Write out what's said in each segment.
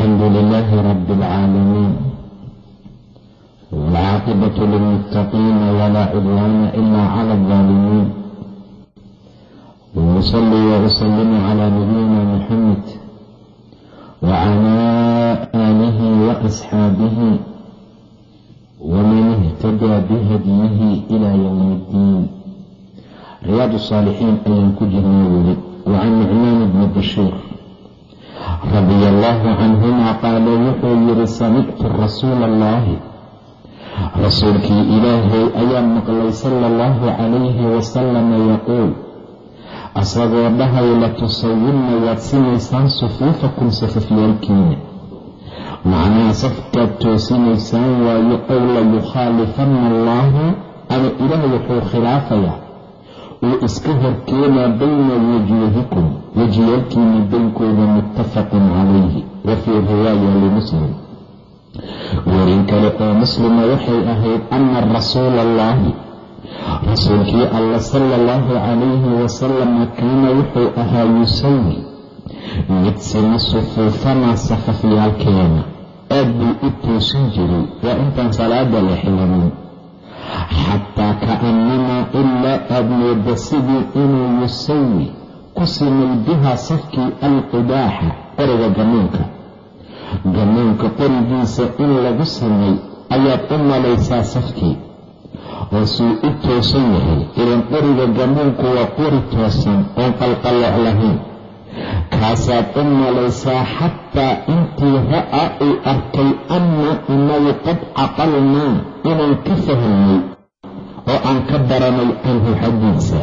الحمد لله رب العالمين والعاقبة للمتقين ولا عدوان إلا على الظالمين وأصلي وأسلم على نبينا محمد وعلى آله وأصحابه ومن اهتدى بهديه إلى يوم الدين رياض الصالحين أيان كجرنا ولد وعن نعمان بن بشير radi allaahu canhumaa qaala wuxuu yidhi samictu rasuula allaahi rasuulkii ilaahay ayaan maqlay sala allahu calayhi wasalama yaquul asagoo dhahay la tusawinna waad sinaysaan sufuufakum safafyaalkiina macnaha safkaad toosinaysaan waayo ow la yukhaalifanna allaaha ama ilaah wuxuu khilaafayaa uu iska horkeenaa bayna wujuuhikum wejiyaalkiina baynkooda muttafaqun calayhi wa fii riwaaya limuslim werin kale oo muslima waxay ahayd ana rasuula allahi rasuulkii alla sala allahu calayhi wasalama kaana wuxuu ahaa yusawi mid sima sufuufanaa safafyaalkeena aad buu u toosin jiray waa intaan salaada la xilanin xataa ka'annamaa ilaa aad mooda sidii inuu yusawi ku simay bihaa safkii alqidaaxa qoriga gamuunka gamuunka qorigiisa in lagu simay ayaad u malaysaa safkii oo suu u toosan yahay ilan qoriga gamuunku waa qori toosan oon qalqallooc lahayn. Kaasaad u malaysaa xataa intii ra'a uu arkay anna inagu qad caqalnaa inaan ka fahamnay oo aan ka baranay canhu xaggiisa.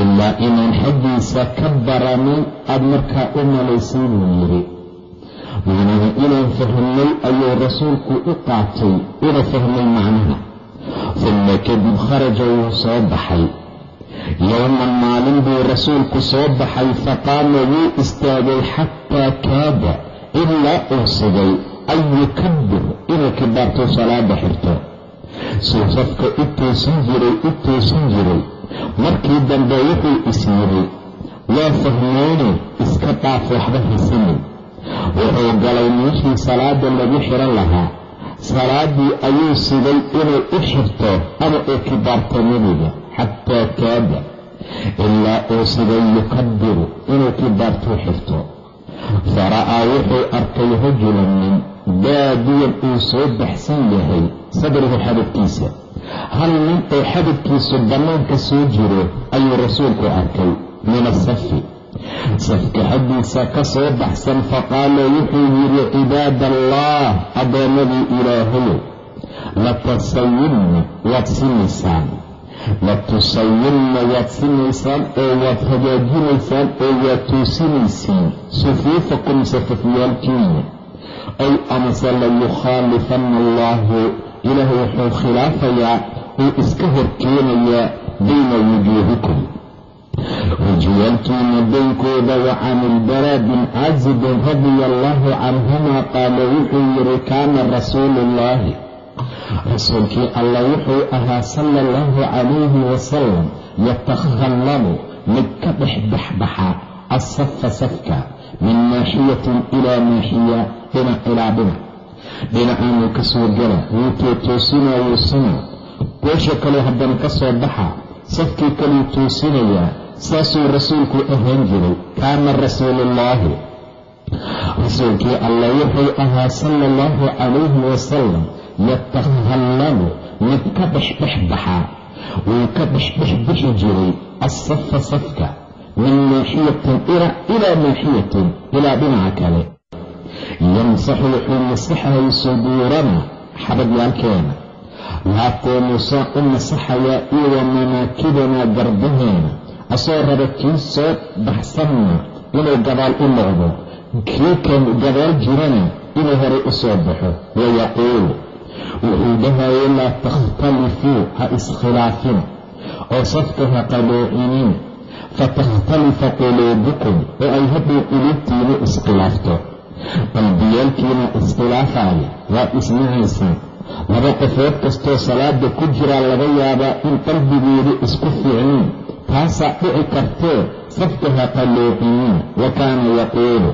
Ilaa inaan xaggiisa ka baranay aad markaa u malaysay buu yidhi. Macnaha inaan fahmnay ayuu rasuulku u qaatay una fahmay macnaha. Uma kadib kharaja wuu soo baxay. Yowman maalin buu rasuulku soo baxay faqaama wuu istaagay xataa kaada ilaa uu sigay an yukabir inuu kibaarto salaada xirto suu safka u toosin jiray u toosin jiray markii dambe wuxuu is waa fahmeyne iska dhaaf waxba hasanin wuxuu galay meeshii salaada lagu xiran lahaa salaadii ayuu sigay inuu u xirto ama uu kibaarto nebiga xataa kaada ilaa uu sigay yukabiru inuu kibaartuu xirto fara'aa wuxuu arkay rajulan nin baadiyan uu soo baxsan yahay sadrihu xadadkiisa hal nin oo xadadkiisu bannaanka soo jiro ayuu rasuulku arkay min asafi safka xaggiisa ka soo baxsan faqaala wuxuu yidhi cibaad allah addoommadii ilaahayow latasawinna waad sinaysaan. Latusawinna waad sinaysaan oo waad hagaajinaysaan oo waad toosinaysiin sufuufakum safafyaalkiina ay amase layukhaalifanna allaahu ilaah wuxuu khilaafayaa uu iska horkeenayaa bayna wujuuhikum wejiyaalkiina baynkooda wa bin caazibin radia allaahu canhuma qaala wuxuu yidhi kaana rasuuluullaahi rasuulkii alla wuxuu ahaa sala allahu calayhi wasalam yatakhallalu mid ka dhex baxbaxa asafa safka min naaxiyatin ilaa naaxiya dhinac ilaa dhinac dhinacaanuu ka soo gala wuu tootoosinaa wuu sina goosha kaleu haddana ka soo baxa safkii kaluu toosinayaa saasuu rasuulku ahaan jiray kaana rasuuluullaahi rasuulkii alla wuxuu ahaa sala allahu calayhi wasalam yatakhallalu mid ka dhexdhex baxa wuu ka dhexdhex bixi jiray asafa safka min naaxiyatin ilaa naaxiyatin ilaa dhinaca kale yamsaxu wuxuu masaxayay suduurana xabadyaalkeena laabteenu saa u masaxayaa iyo wa manaakibanaa garbaheena asoo raba kii soo baxsanna inuu gadaal u noqdo kii kan gadaal jirana inuu horay u soo baxo wayaquulu wuxuu dhahayay laa takhtalifuu ha iskhilaafina oo safka ha qaloocinina fatakhtalifa quluubukum oo ay hadhow quluubtiina iskhilaafto qalbiyaalkiina iskhilaafaya waa isnacaysaan laba qofood kastoo salaada ku jiraa laga yaabaa in qalbigeedu isku fiicnayn taasaa dhici kartee safka ha wa kaana yaquulu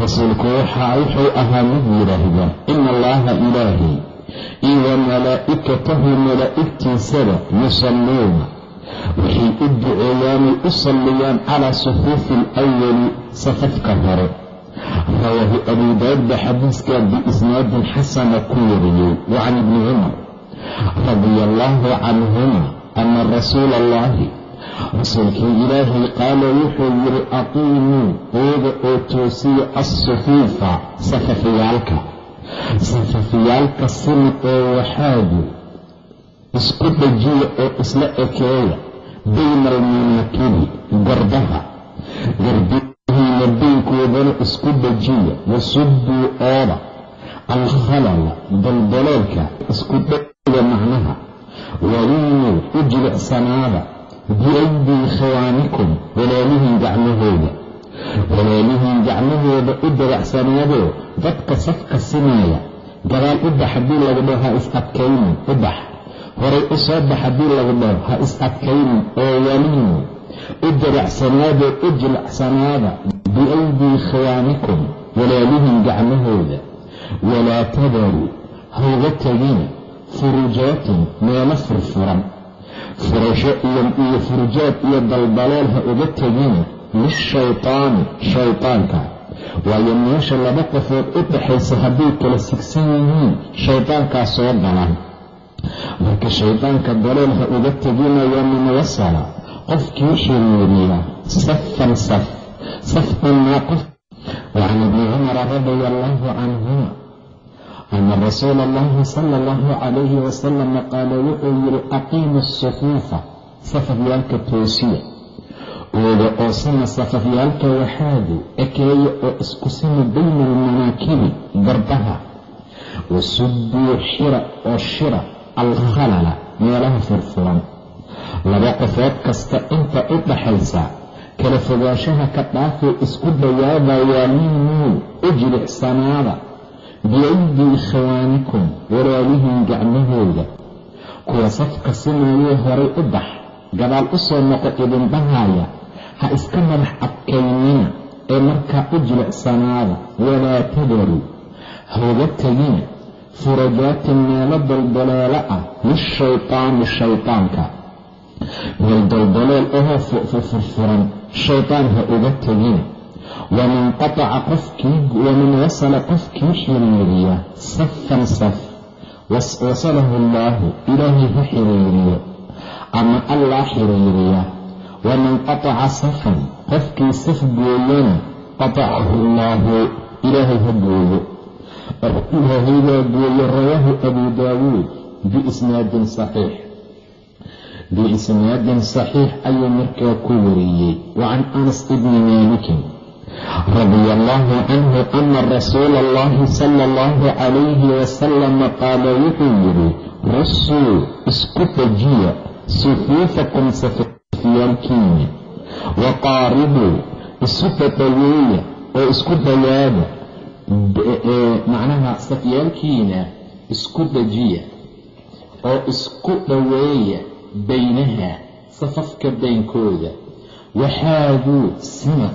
rasuulku waxaa wuxuu ahaa mid yidhaahda ina allaha ilaahay iyo wa malaa'ikatahu malaa'igtiisada yusalluuna waxay u duceeyaanay u salliyaan calaa sufuufi alawali safafka hore. Rawaahu abu daawud baa xadiiskaa biisnaadin xasana ku wariyey wa can ibni cumar radia allaahu canhuma ana rasuula allahi rasuulkii ilaahay qaala wuxuu yidhi aqiimuu ooga oo toosiya assufuufa safafiyaalka. Safafiyaalka simid oo waxaadu isku dhajiya oo isla ekeeya bayna almanaakibi gardaha. Gardihiina baynkoodana isku dhajiya wasudduu ooda. Alkhalala daldaloolka isku dhajiya macnaha. Waliinuu u jilicsanaada. Biaydii khiwaanikum walaalihiin gacmahooda. Walaalihiin gacmahooda u dabacsanaadoo dadka safka simaaya. Gadaal u bax haddii lagu dhaho ha is adkaynin u bax horay u soo bax haddii lagu dhaho ha is adkaynin oo waliinu u dabacsanaadoo u jilicsanaada biaydii khiwaanikum walaalihiin gacmahooda. Walaa tadaruu hauga tegina furujaatin meelo furfuran. Furasho iyo furujaad iyo daldalool ha uga tegina lishaytaani shaytaanka. Waayo meesha laba qofood u dhaxaysa hadday kala sigsan yihiin shaydaankaa soo galan marka shaydaanka dalool ha uga teginayo min wasala qofkii xiriiriya safan saf saftanaa qof. Wacan ibni cumara radia allaahu canhuma ana rasuula allahi sala allahu calayhi wasalama qaala wuxuu yidhi aqiimu asufuufa safafyaalka toosiya. Ooga oo sima safafyaalka waxaadu ekeeya oo isku sima bayna almanaakibi garbaha. Wasudduu xira oo shira alkhalala meelaha furfuran laba qofood kasta inta u dhaxaysa kala fogaanshaha ka dhaafee isku dhawaada waaliinuu u jilicsanaada biaydii khiwaanikum walaalihiin gacmahooda kuwa safka simayee horay u bax gadaal u soo noqo idindhahaaya ha iska madax adkaynina ee markaa u jilicsanaada walaa tadaruu hauga tegina furajaatin meelo daldaloolo ah lishaytaani shaytaanka. Meel daldalool ahoo furfuran shaytaan ha uga tegina waman qataca qofkii waman wasala qofkii xiriiriya safan saf wasalahu allaahu ilaahay ha xiriiriyo ama allaa xiriiriya. Waman qataca safan qofkii saf gooyana qatacahu allaahu ilaahay ha gooyo ilaahay baa gooye rawaahu abu daawuud biisnaadin saxiix biisnaadin saxiix ayuu markaa ku wariyey wa can anas ibni maalikin radia allaahu canhu ana rasuula allahi sala allahu calayhi wasalama qaala wuxuu yidhi rusuu isku dhajiya sufuufakum safafyaalkiina wa qaaribuu isu dhadhaweeya oo isku dhawaada macnaha safyaalkiina isku dhajiya oo isku dhoweeya baynaha safafka baynkooda waxaaduu sima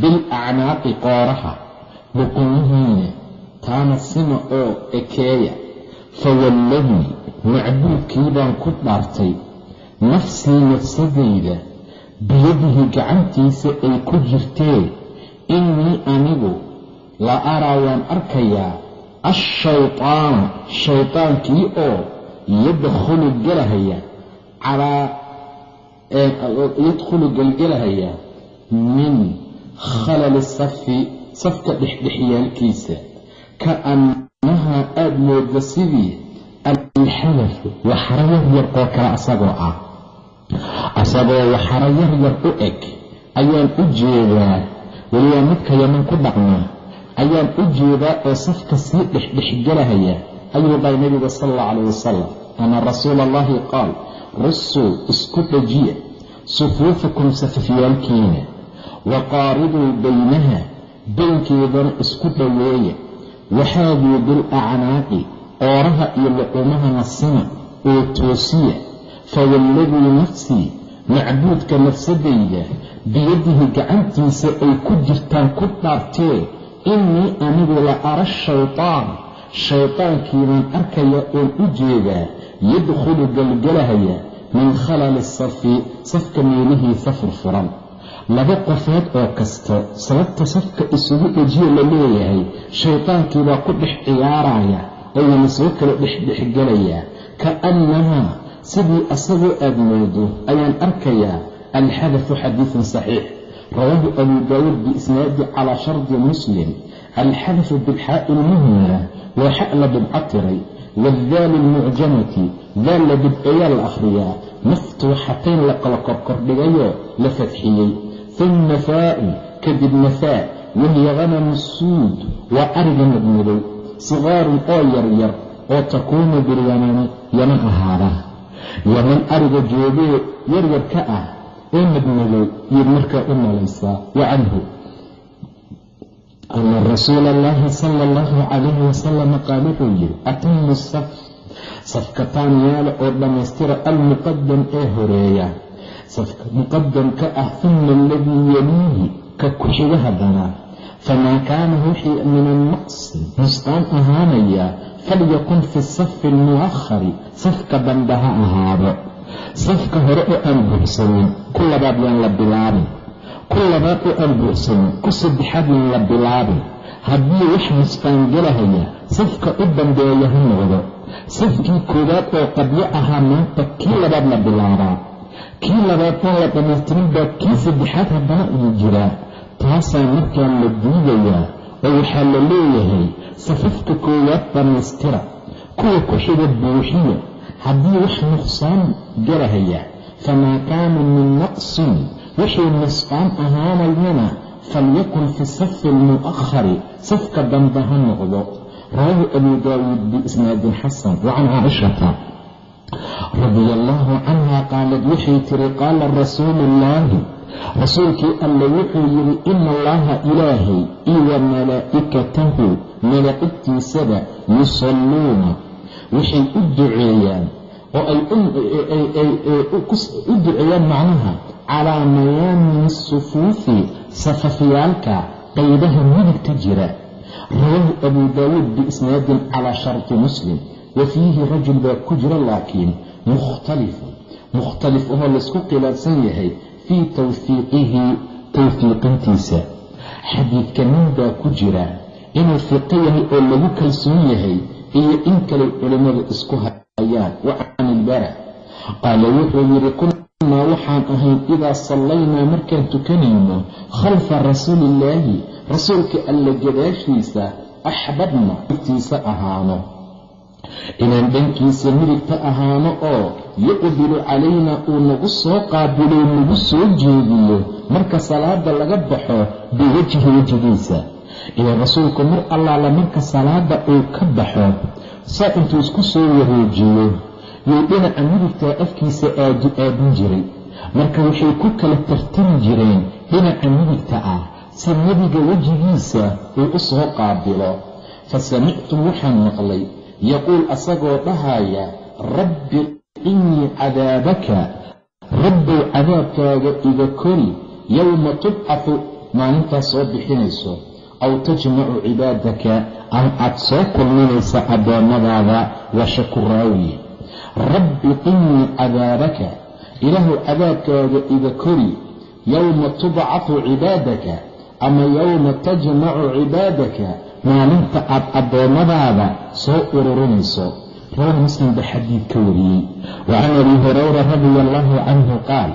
bil acnaaqi qooraha buqunyihiina taana sima oo ekeeya. Fawalladii macbuudkii baan ku dhaartay nafsii nafsadayda biyadihi gacantiisa ay ku jirtee innii anigu la araa waan arkayaa ashaytaana shaytaankii oo yadkhulu gelahaya calaa yadkhulu gelgelahaya min khalali safi safka dhexdhexyaalkiisa ka annahaa aada mooda sidii alxalafu waxaro yaryar oo kale asagoo ah. Asagoo waxaro yaryar u eg. Ayaan u jeedaa weliba midka yaman ku dhaqnaa ayaan u jeedaa oo safka sii dhexdhexgelahaya ayuu dhahay nebiga sal alla calayh wasalam ana rasuula allahi qaal russuu isku dhajiya sufuufakum safafyaalkiina wa qaariduu baynaha baynkeedana isku dhoweeya waxaaduu bilacnaaqi ooraha iyo luqumaha nasima oo toosiya fawalladii nafsii macbuudka nafsadayda biyadihi gacantiisa ay ku jirtaan ku dhaartee innii anigu la ara shaytaan. Shaydaankiibaan arkaya oon u jeedaa. Yadkhulu galgalahaya min khalali safi safka meelihiisa furfuran laba qofood oo kasta sababta safka isugu ejiya la leeyahay shaydaankiibaa ku dhex ciyaaraya ayuuna soo kala dhexdhexgelayaa kaannahaa sidii asagoo aad moodo ayaan arkayaa alxadafu xadiidun saxiix rawaahu abuu daawuud biisnaadi calaa shardi muslim alxadafu bilxaa'i lmuhmala waa xa la bidco tiray waadaali almucjamati daal la bidcayaa la akhriyaa maftuuxatayn la kala korkordhigayoo la fadxiyey uma faa'un kadibna faa wahiya hanamu suud waa ariga madmadow sigaarun oo yaryar oo takuunu bilyamani yaman ahaada yaman ariga joogee yaryar ka ah oo madmadow iyoad markaa u malaysaa wa canhu. Ana rasuula allahi sala allahu calayhi wasalam qaal wuxuu yidhi atimu saf safkataan yaalla oo dhammaystira almuqadam ee horreeya. Safka muqadamka ah uma aladii yaliihi ka ku-xiga haddana famaa kaana wixii min annaqsi nusqaan ahaanaya falyakun fi safi almu'ahari safka dambe ha ahaado safka hore oo aan buuxsanin ku labaad yaan la bilaabin. Ku labaad oo aan buuxsanin ku saddexaad yaan la bilaabin. Haddii wax nusqaan gelahaya safka u dambeeya ha noqdo. Safkii koowaad oo qabyo ahaa maanta kii labaad la bilaabaa. Kii labaad oon la dhammaystirin baa kii saddexaad haddana uu jiraa taasaa markaa la diidayaa oo waxaa la leeyahay safafka koowaad dhammaystira. Kuwa ku xiga buuxiya haddii wax nuqsaan garahaya famaa kaana min naqsin wixii nusqaan ahaanayana falyakun fi safi almu'ahari safka dambe ha noqdo. Rawaahu abu daawuud biisnaadin xasan wa can caaishata radia allaahu canha qaalad waxay tiri qaala rasuulu ullaahi rasuulkii alle wuxuu yidhi ina allaha ilaahay iyo wa malaa'ikatahu malaa'igtiisaba yusalluuna waxay u duceeyaan oo ay u duceeyaan macnaha calaa mayaamini sufuufi safafyaalka qaybaha midigta jira. Rawaahu abuu daawuud biisnaadin calaa sharti muslim wa fiihi rajul baa ku jira laakiin mukhtalifun mukhtalif ahoo laysku khilaafsan yahay fii tawfiiqihi tawfiiqintiisa. Xadiidka nin baa ku jira inuu fiqo yahay oo lagu kalsoon yahay iyo in kaley culimmadu isku hayaan. Wa can qaala wuxuu yidhi kunnaa waxaan ahayn idaa sallaynaa markaan tukanayno khalfa rasuuliillaahi rasuulka alla gadaashiisa axbabna tiisa ahaano. Inaan dhankiisa midigta ahaano oo yuqbilu calaynaa uu nagu soo qaabiloo nagu soo jeediyo marka salaada laga baxo biwajhi wejigiisa iyo rasuulku mar allaala marka salaada uu ka baxo saa intuu isku soo wareejiyo yuu dhinaca midigtaa afkiisa aadin jiray. Marka waxay ku kala tartami jireen dhinaca midigta ah si nebiga wejigiisa uu u soo qaabilo. Fa samictum waxaan maqlay yaquul asagoo dhahaya rabbi qinii cadaabaka rabbow cadaabkaaga iga kori yowma tubcafu maalintaas soo bixinayso aw tajmacu cibaadaka ama aad soo kulminaysa addoommadaada waa shakuraawi rabbi qinii cadaabaka ilaahu cadaabkaaga iga kori yowma tubcafu cibaadaka ama yowma tajmacu cibaadaka maalinta aad addoommadaada soo ururinayso rawaahu muslim baa xadiid ka wariyey wa can abi hurayra radia allaahu canhu qaal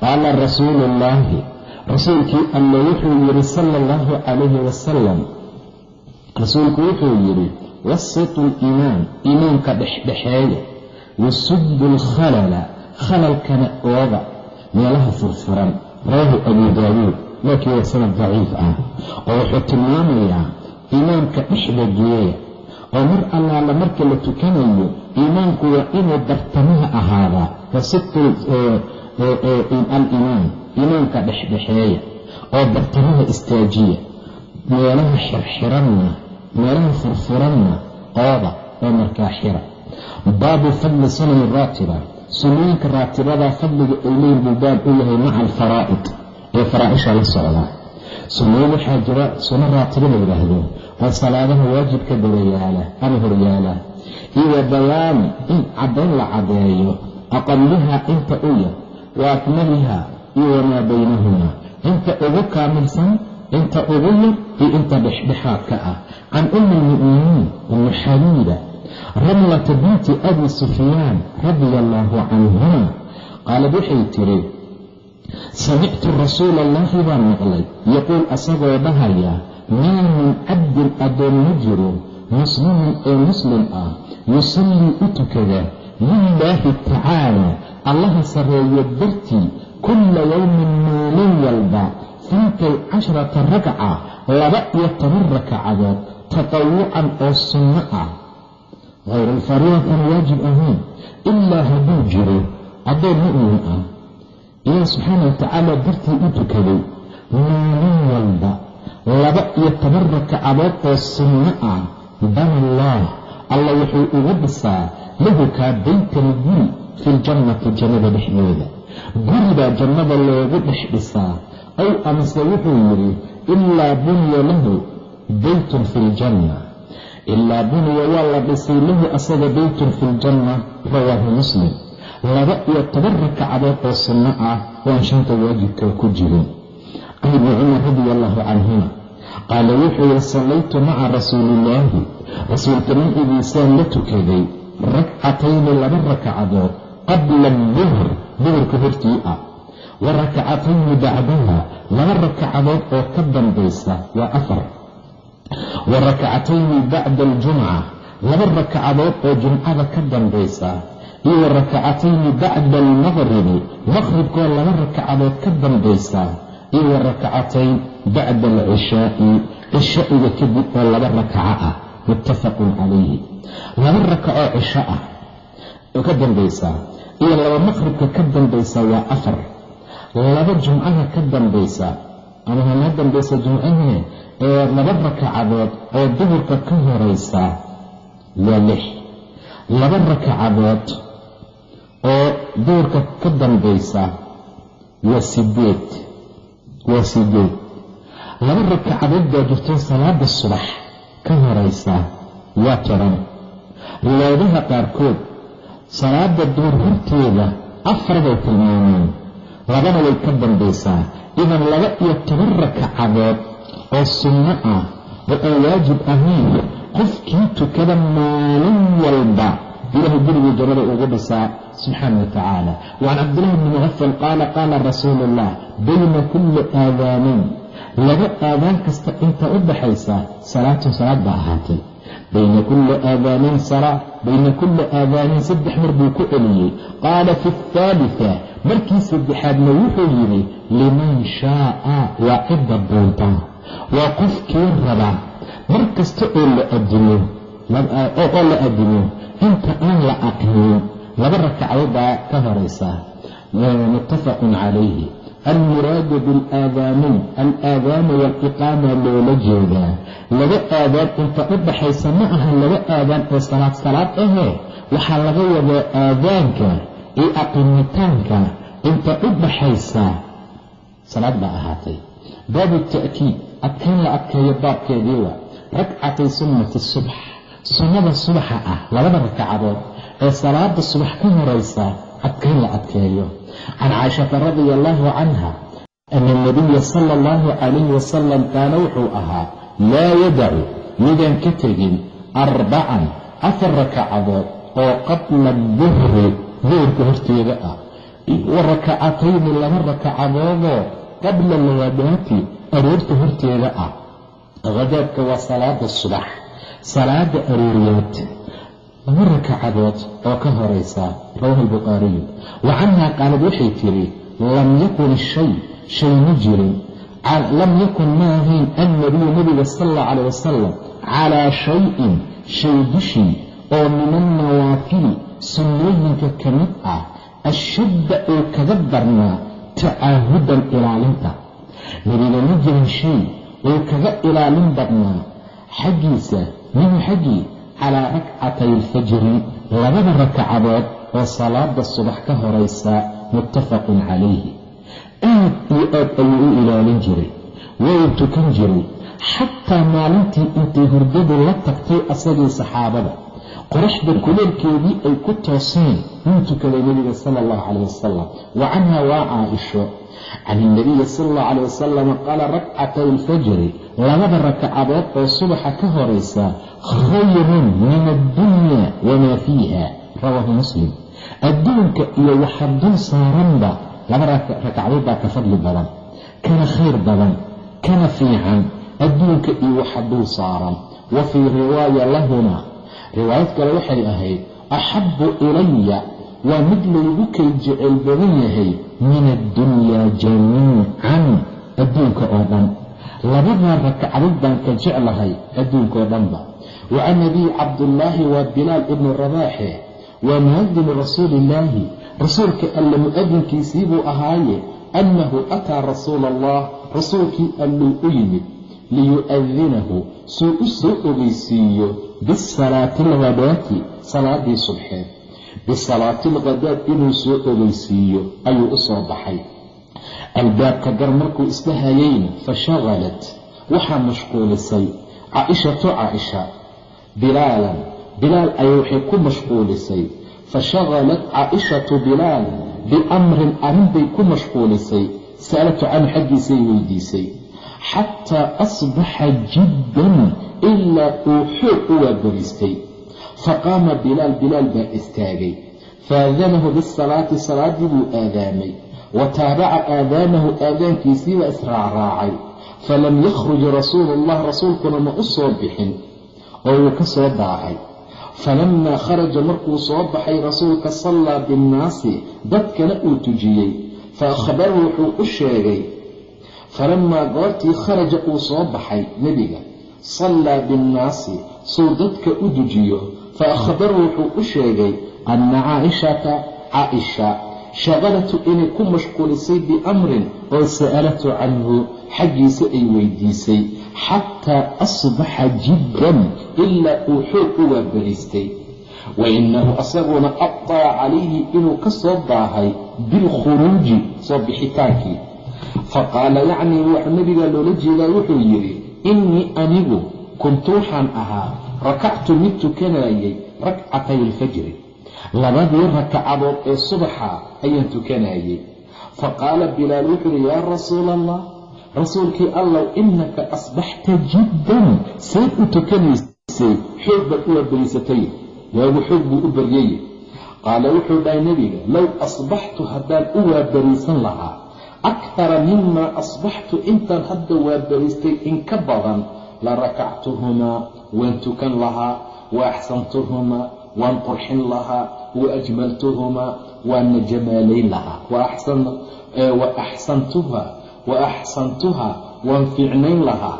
qaala rasuulu ullaahi rasuulkii alle wuxuu yidhi sala allahu calayhi wasalam rasuulku wuxuu yidhi wasitu liimaan iimaanka dhexdhexeeya. Wasuddu alkhalala khalalkana ooga. Meelaha furfuran rawaahu abu daawuud laakiin waa sanad daciif ah oo wuxuu tilmaamayaa imaamka dhexda geeya oo mar allaala marka la tukanayo imaamku waa inuu bartamaha ahaadaa wasitu alimaam imaamka dhexdhexeeya oo bartamaha istaajiya meelaha xirxiranna meelaha furfuranna ooda oo markaa xira. Baabu fadli sunani raatiba sunnooyinka raatibadaa fadliga ay leeyin buu baab u yahay maca alfaraa'id ee faraaisha la socdaa sunnooyin waxaa jira sunno raatiba la yidhaahdo oo salaadaha waajibka dabayaala ama horyaala iyo bayaani in caddayn la caddeeyo aqalihaa inta u yar wa akmaliha iyo wamaa baynahuma inta ugu kaamilsan inta ugu yar iyo inta dhexdhexaadka ah can ummi lmu'miniin ummu xabiiba ramlata binti abi sufyaan radia allaahu canhuma qaalad waxay tiri samictu rasuula allahi baan maqlay yaquul asagoo dhahaya maa min cabdin addoon ma jiro muslimin ee muslim ah yusallii u tukada lilaahi tacaala allaha sarreeyo dartii kulla yowmin maalin walba fintay casharata ragca laba iyo toban rakacadood tatawucan oo sunno ah hayr waajib ahayn ilaa hadduu jiro addoon mu'min ah ilaahi subxaana watacaala dartii u tukaday maalin walba laba iyo toban rakacadood oo sunno ah bana allah alla wuxuu ugu dhisaa lahu kaa baytan guri fi ljannati jannada dhexdeeda guribaa jannada loogu dhex dhisaa. Aw amase wuxuu yidhi ilaa buniya lahu baytun fi ljanna ilaa buniya waa la dhisay lahu asaga baytun fi ljanna rawaahu muslim. Laba iyo toban rakacadood oo sunno ah waan shanta waajibka ku jirin. Can ibni cumar radia allahu canhuma qaala wuxuu yihi sallaytu maca rasuuliillaahi rasuulka nabigiisaan la tukaday rakcatayni laba rakacadood qabla aduhr duhurka hortii ah. Wa rakcatayni bacdaha laba rakacadood oo ka dambaysa waa afar. Wa rakcatayni bacda aljumca laba rakacadood oo jumcada ka dambaysa. Iyo wa rakcatayni bacda almaqribi maqribkoo laba rakacadood ka dambaysa. Iyo wa rakcatayn bacda alcishaa'i cishaa'iga kadib oo laba rakaca ah muttafaqun calayhi laba raka oo cisho ah ka dambaysa iyo laba maqribka ka dambaysa waa afar. Laba jumcaha ka dambaysa ama hama dambaysa jumcahee ee laba rakacadood oo duhurka ka horaysa waa lix. Laba rakacadood oo duhurka ka dambaysa waa sideed waa sideed laba rakacadood baa jirto salaada subax ka horaysa waa toban riwaayadaha qaarkood salaada duhur horteeda afar bay tilmaameen labana way ka dambaysaa. Idan laba iyo toban rakacadood oo sunno ah oo aan waajib ahayn qofkii tukada maalin walba ilahay guriguu jannada ugu dhisaa subxaana wa tacaala wacan cabdillahi bni muqafal qaala qaala rasuulu ullah bayna kulli aadaanayn laba aadaan kasta inta u dhaxaysa salaatun salaad baa ahaatay. Bayna kulli aadaanayn salaa bayna kulli aadaanayn saddex mar buu ku celiyey. Qaala fi athaalita markii saddexaadna wuxuu yidhi liman shaaa waa cidda doonta waa qofkii raba mar kasta oo la adimo oo la adimo inta aan la aqnin laba rakacdood baa ka horaysa. Muttafaqun calayhi almuraadu bilaadaanayn alaadaanu waaliqaama loola jeedaa laba aadaan inta u dhaxaysa ma aha laba aadaan oo salaad salaad ahee waxaa laga wadaa aadaanka iyo aqimitaanka inta u dhaxaysa salaad baa ahaatay baabu ta'kiid adkayn la adkeeyo baabkeedii waa rakcatay sunnati subx sunnada subaxa ah labada rakacadood ee salaada subax ka horaysa adkayn la adkeeyo can caaishata radia allaahu canha ana anabiya sala allahu calayhi wasalam kaana wuxuu ahaa laa yadacu midaan ka tegin arbacan afar rakacadood oo qabla duhri duhurka horteeda ah. wa rakacatayni laba rakacadoodoo qabla alghadaati aroorta horteeda ah. hadaadka waa salaada subax salaada arooriyaad laba rakacadood oo ka horaysa rawaahu albukhaariyu wa canhaa qaalad waxay tidhi lam yakun shay shay ma jirin. Lam yakun ma ahayn annabiyu nabiga sal alla calayh wasalam calaa shayin shay dushii oo min alnawaafili sunnooyinka ka mid ah ashadda oo kaga darnaa tacaahudan ilaalinta. Nabiga ma jirin shay oo kaga ilaalin badnaa xaggiisa minhu xaggii calaa rakcatay alfajri labada rakacadood oo salaada subax ka horaysa muttafaqun calayhi. Aad iyo aad ayuu u ilaalin jiray uu tukan jiray xataa maalintii intay hurdadu la tagtay asagii saxaabada qoraxda kuleelkeedii ay ku tooseen wuu tukaday nebiga sala allahu calayh wasalam wa canha waa caaisho can ilnabiyi sala allahu calayh wasalam qaala rakcatay alfajri labada rakacadood oo subaxa ka horaysa khayrun min addunya wamaa fiiha. Rawaahu muslim. Adduunka iyo waxa dul saaranba laba ragcadood baa ka fadli badan. Kana khayr badan kana fiican. Adduunka iyo waxa dul saaran. Wa fii riwaaya lahuna riwaayad kale waxay ahayd axabbu ilaya waa mid laygu kay jecel badan yahay min addunyaa jamiican adduunka oo dhan. Labadaa rakcadood baan ka jeclahay adduunka oo dhanba. Wa can abii cabdullaahi waa bilaal ibnu rabaaxe waa muadinu rasuuli illaahi rasuulka alle mu'adinkiisii buu ahaaye annahu ataa rasuula allah rasuulkii alluu u yimid liyu'adinahu suu u soo ogeysiiyo bisalaati alghadaati salaadii subxeed. Bisalaati alghadaad inuu soo ogeysiiyo ayuu u soo baxay. Albaabka gar markuu isla hayayna fashaqalat waxaa mashquulisay. Caaishatu caaisha bilaalan bilaal ayay waxay ku mashquulisay. Fashaqalat caaishatu bilaal biamrin arrin bay ku mashquulisay. Sa'alatu canhu xaggiisay weydiisay xataa asbaxa jiddan ilaa uu xoog u waabariistay faqaama bilaal bilaal baa istaagay faadanahu bisalaati salaadii buu aadaamay wa taabaca aadaanahu aadaankiisiibaa israacraacay falam yakhruj rasuulu allah rasuulkuna ma u soo bixin oo wuu ka soo daahay falamaa kharaja markuu soo baxay rasuulka sallaa binnaasi dadkana uu tujiyey fa akhbarahu wuxuu u sheegay falamaa goortii kharaja uu soo baxay nebiga. Sallaa binnaasi suu dadka u dujiyo. Fa akhbarahu wuxuu u sheegay anna caaishata caaisha shaqalatu inay ku mashquulisay biamrin oo sa'alatu canhu xaggiisa ay weydiisay xataa asbaxa jiddan ilaa uu xoog u waabariistay. Wa innahu asaguna abtaa calayhi inuu ka soo daahay bilkhuruuji soo bixitaankii faqaala yacnii wax nabiga loola jeedaa wuxuu yidhi innii anigu kuntu waxaan ahaa rakactu mid tukanayay rakcatay alfajri labadii rakacadood ee subaxa ayaan tukanayay faqaala bilaal wuxuu yidhi yaa rasuula allah rasuulkii allow innaka asbaxta jiddan seed u tukanaysay xoog baad u waabariisatay waagu xoog buu u baryay. Qaala wuxuu dhahay nebiga low asbaxtu haddaan u waabariisan lahaa akthara mimaa asbaxtu intaan hadda waabariistay in ka badan la rakactuhumaa waan tukan lahaa wa axsantuhumaa waan qurxin lahaa wa ajmaltuhumaa waana jamaalayn lahaa wa axsantuha wa axsantuha waan fiicnayn lahaa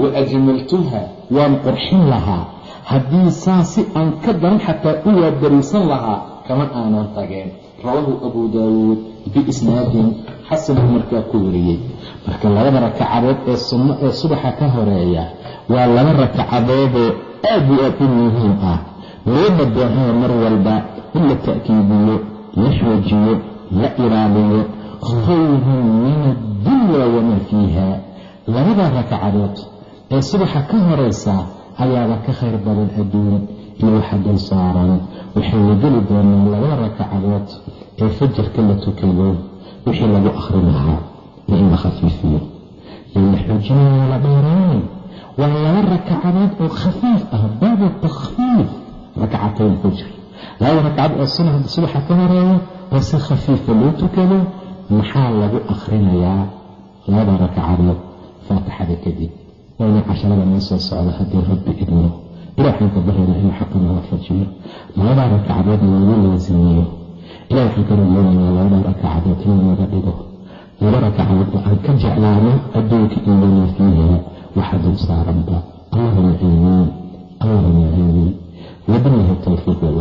wa ajmaltuha waan qurxin lahaa haddii saa si aan ka daran xataa u waabariisan lahaa kama aanan tageen rawaahu abu daawuud biisnaadin xasanku markaa ku wariyey. Marka labada rakacadood ee sunno ee subaxa ka horreeya waa laba rakacadoodoo aad iyo aad u muhiim ah. Looma baahaya mar walba in la ta'kiidiyo la xoojiyo la ilaaliyo khayrun min addunya wamaa fiiha. Labada rakacadood ee subaxa ka horaysa ayaaba ka khayr badan adduun iyo waxa dul saaran waxayna geli doonaan labada rakacadood ee fajarka la tukado wixii lagu akhrin lahaa iyo in la khafiifiyo. In la xoojinayo la dheeraanay waa laba rakacadood oo khafiif ah baabu takhfiif rakcatay alfajr laba rakacadood oo subaxa ka horreeya oo si khafiifa loo tukado maxaa lagu akhrinayaa? Labada rakacadood faatixada kadib. Wayna casharada noo soo socda haddii rabbi idmo ilahay xalka baxay raxima xaqana waa fajiyo labadaa ragcadoodna waa laga laasameeyo ilahay xalkana leenaya labadaa ragcadood in laga dhigo laba ragcadood oo aan ka jeclaano adduunka iyo naartiihela waxa dul saaranba allahuma ciiniin allahuma ciiniin wabillahi towfiiq